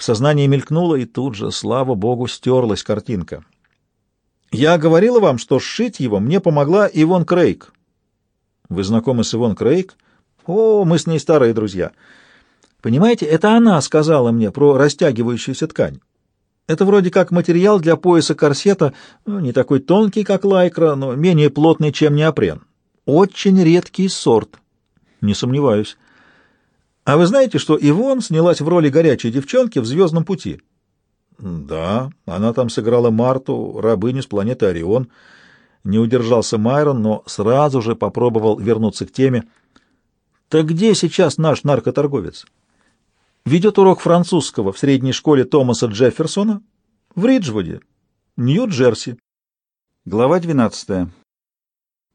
В сознании мелькнула, и тут же, слава богу, стерлась картинка. «Я говорила вам, что сшить его мне помогла Ивон Крейг». «Вы знакомы с Ивон Крейг?» «О, мы с ней старые друзья». «Понимаете, это она сказала мне про растягивающуюся ткань. Это вроде как материал для пояса корсета, ну, не такой тонкий, как лайкра, но менее плотный, чем неопрен. Очень редкий сорт». «Не сомневаюсь». А вы знаете, что Ивон снялась в роли горячей девчонки в «Звездном пути»? Да, она там сыграла Марту, рабыню с планеты Орион. Не удержался Майрон, но сразу же попробовал вернуться к теме. Так где сейчас наш наркоторговец? Ведет урок французского в средней школе Томаса Джефферсона в Риджвуде, Нью-Джерси. Глава 12.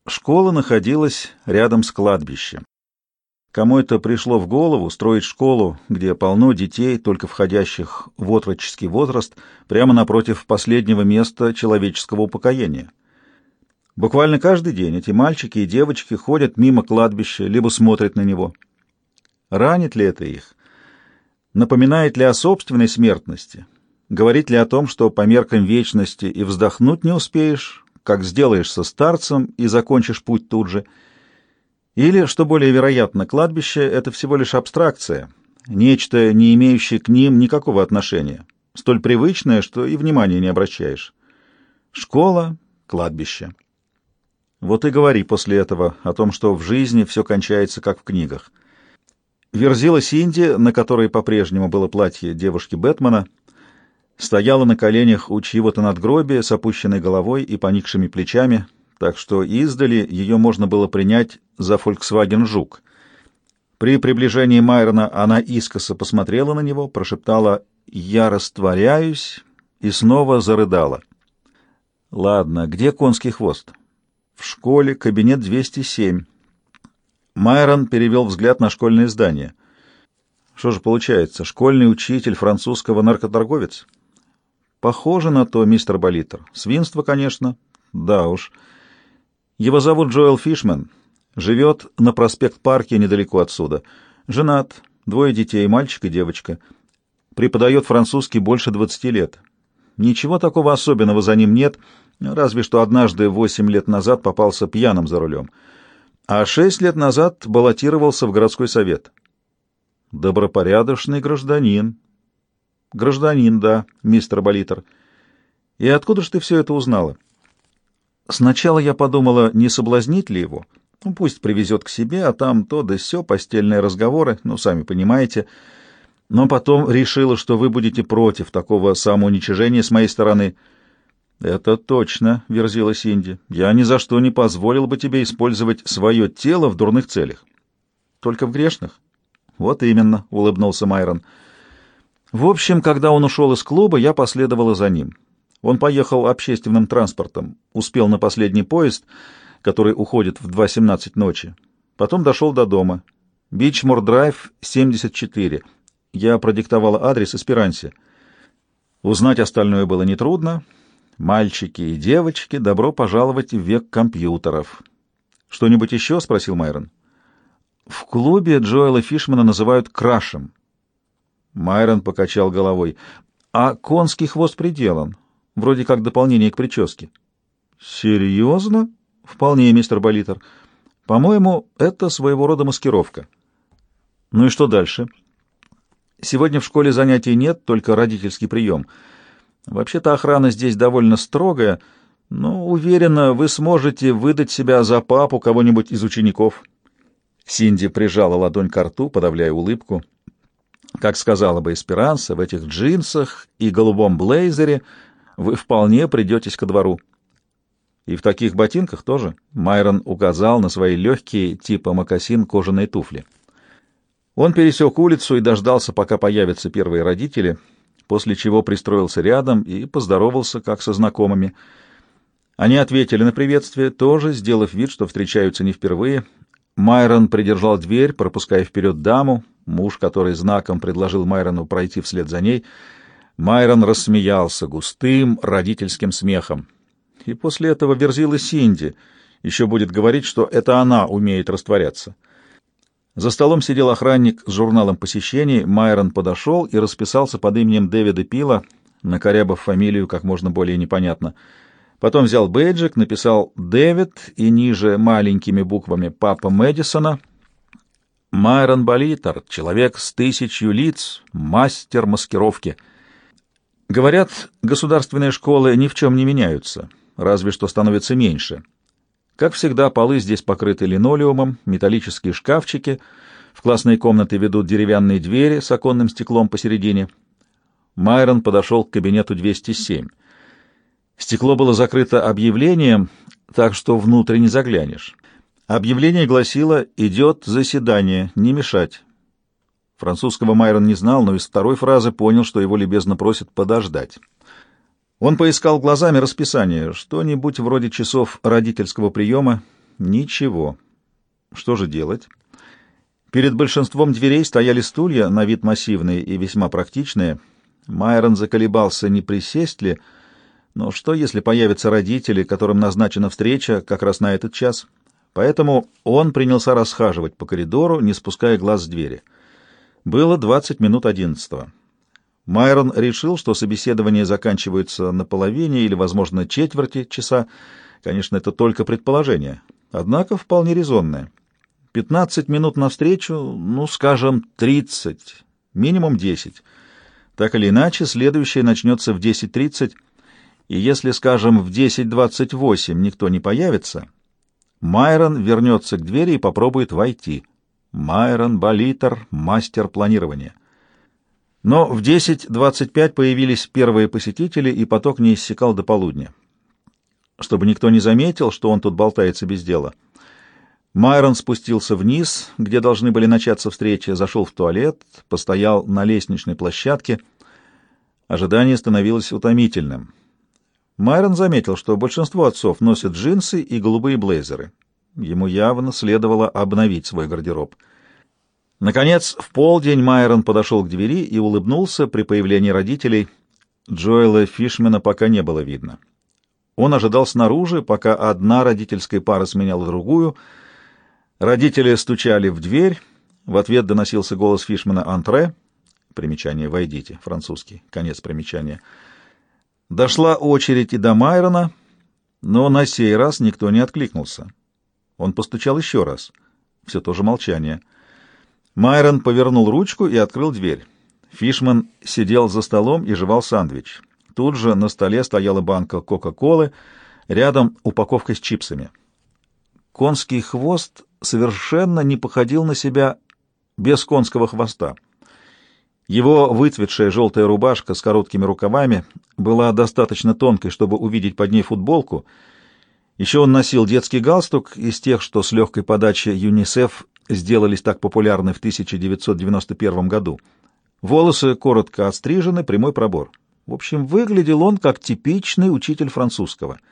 Школа находилась рядом с кладбищем. Кому это пришло в голову строить школу, где полно детей, только входящих в отроческий возраст, прямо напротив последнего места человеческого упокоения? Буквально каждый день эти мальчики и девочки ходят мимо кладбища, либо смотрят на него. Ранит ли это их? Напоминает ли о собственной смертности? Говорит ли о том, что по меркам вечности и вздохнуть не успеешь, как сделаешься старцем и закончишь путь тут же – или, что более вероятно, кладбище — это всего лишь абстракция, нечто, не имеющее к ним никакого отношения, столь привычное, что и внимания не обращаешь. Школа, кладбище. Вот и говори после этого о том, что в жизни все кончается, как в книгах. Верзила Синди, на которой по-прежнему было платье девушки Бэтмена, стояла на коленях у чьего-то надгробия с опущенной головой и поникшими плечами, так что издали ее можно было принять за Volkswagen Жук. При приближении Майрона она искоса посмотрела на него, прошептала «Я растворяюсь» и снова зарыдала. «Ладно, где конский хвост?» «В школе, кабинет 207». Майрон перевел взгляд на школьное здание. «Что же получается, школьный учитель французского наркоторговец?» «Похоже на то, мистер Болитер. Свинство, конечно. Да уж». Его зовут Джоэл Фишман. Живет на проспект-парке недалеко отсюда. Женат, двое детей, мальчик и девочка. Преподает французский больше 20 лет. Ничего такого особенного за ним нет, разве что однажды восемь лет назад попался пьяным за рулем. А шесть лет назад баллотировался в городской совет. Добропорядочный гражданин. Гражданин, да, мистер Болитер. И откуда ж ты все это узнала? Сначала я подумала, не соблазнить ли его. Ну, пусть привезет к себе, а там то да сё, постельные разговоры, ну, сами понимаете. Но потом решила, что вы будете против такого самоуничижения с моей стороны. «Это точно», — верзила Синди. «Я ни за что не позволил бы тебе использовать свое тело в дурных целях». «Только в грешных?» «Вот именно», — улыбнулся Майрон. «В общем, когда он ушел из клуба, я последовала за ним». Он поехал общественным транспортом, успел на последний поезд, который уходит в 2.17 ночи. Потом дошел до дома. Бичмор-драйв, 74. Я продиктовала адрес Эсперансе. Узнать остальное было нетрудно. Мальчики и девочки, добро пожаловать в век компьютеров. «Что-нибудь еще?» — спросил Майрон. «В клубе Джоэла Фишмана называют крашем». Майрон покачал головой. «А конский хвост приделан вроде как дополнение к прическе. Серьезно? Вполне, мистер Болитер. По-моему, это своего рода маскировка. Ну и что дальше? Сегодня в школе занятий нет, только родительский прием. Вообще-то охрана здесь довольно строгая, но уверена, вы сможете выдать себя за папу кого-нибудь из учеников. Синди прижала ладонь к рту, подавляя улыбку. Как сказала бы Эсперанса, в этих джинсах и голубом блейзере — вы вполне придетесь ко двору. И в таких ботинках тоже Майрон указал на свои легкие, типа мокасин, кожаные туфли. Он пересек улицу и дождался, пока появятся первые родители, после чего пристроился рядом и поздоровался, как со знакомыми. Они ответили на приветствие, тоже сделав вид, что встречаются не впервые. Майрон придержал дверь, пропуская вперед даму, муж, который знаком предложил Майрону пройти вслед за ней — Майрон рассмеялся густым родительским смехом. И после этого верзила Синди. Еще будет говорить, что это она умеет растворяться. За столом сидел охранник с журналом посещений. Майрон подошел и расписался под именем Дэвида Пила, накорябав фамилию как можно более непонятно. Потом взял бейджик, написал «Дэвид» и ниже маленькими буквами «Папа Мэдисона». Майрон Болитер, человек с тысячью лиц, мастер маскировки. Говорят, государственные школы ни в чем не меняются, разве что становятся меньше. Как всегда, полы здесь покрыты линолеумом, металлические шкафчики, в классные комнаты ведут деревянные двери с оконным стеклом посередине. Майрон подошел к кабинету 207. Стекло было закрыто объявлением, так что внутрь не заглянешь. Объявление гласило «Идет заседание, не мешать». Французского Майрон не знал, но из второй фразы понял, что его любезно просят подождать. Он поискал глазами расписание. Что-нибудь вроде часов родительского приема. Ничего. Что же делать? Перед большинством дверей стояли стулья, на вид массивные и весьма практичные. Майрон заколебался, не присесть ли, но что, если появятся родители, которым назначена встреча как раз на этот час? Поэтому он принялся расхаживать по коридору, не спуская глаз с двери. Было двадцать минут одиннадцатого. Майрон решил, что собеседование заканчивается на половине или, возможно, четверти часа. Конечно, это только предположение, однако вполне резонное. Пятнадцать минут навстречу, ну, скажем, тридцать, минимум десять. Так или иначе, следующее начнется в десять тридцать, и если, скажем, в десять двадцать восемь никто не появится, Майрон вернется к двери и попробует войти. Майрон Болитер, мастер планирования. Но в 10.25 появились первые посетители, и поток не иссякал до полудня. Чтобы никто не заметил, что он тут болтается без дела. Майрон спустился вниз, где должны были начаться встречи, зашел в туалет, постоял на лестничной площадке. Ожидание становилось утомительным. Майрон заметил, что большинство отцов носят джинсы и голубые блейзеры. Ему явно следовало обновить свой гардероб. Наконец, в полдень Майрон подошел к двери и улыбнулся при появлении родителей. Джоэла Фишмена пока не было видно. Он ожидал снаружи, пока одна родительская пара сменяла другую. Родители стучали в дверь. В ответ доносился голос Фишмена «Антре». Примечание «Войдите», французский, конец примечания. Дошла очередь и до Майрона, но на сей раз никто не откликнулся. Он постучал еще раз. Все то же молчание. Майрон повернул ручку и открыл дверь. Фишман сидел за столом и жевал сэндвич. Тут же на столе стояла банка Кока-Колы, рядом упаковка с чипсами. Конский хвост совершенно не походил на себя без конского хвоста. Его выцветшая желтая рубашка с короткими рукавами была достаточно тонкой, чтобы увидеть под ней футболку. Еще он носил детский галстук из тех, что с легкой подачи ЮНИСЕФ сделались так популярны в 1991 году. Волосы коротко отстрижены, прямой пробор. В общем, выглядел он как типичный учитель французского —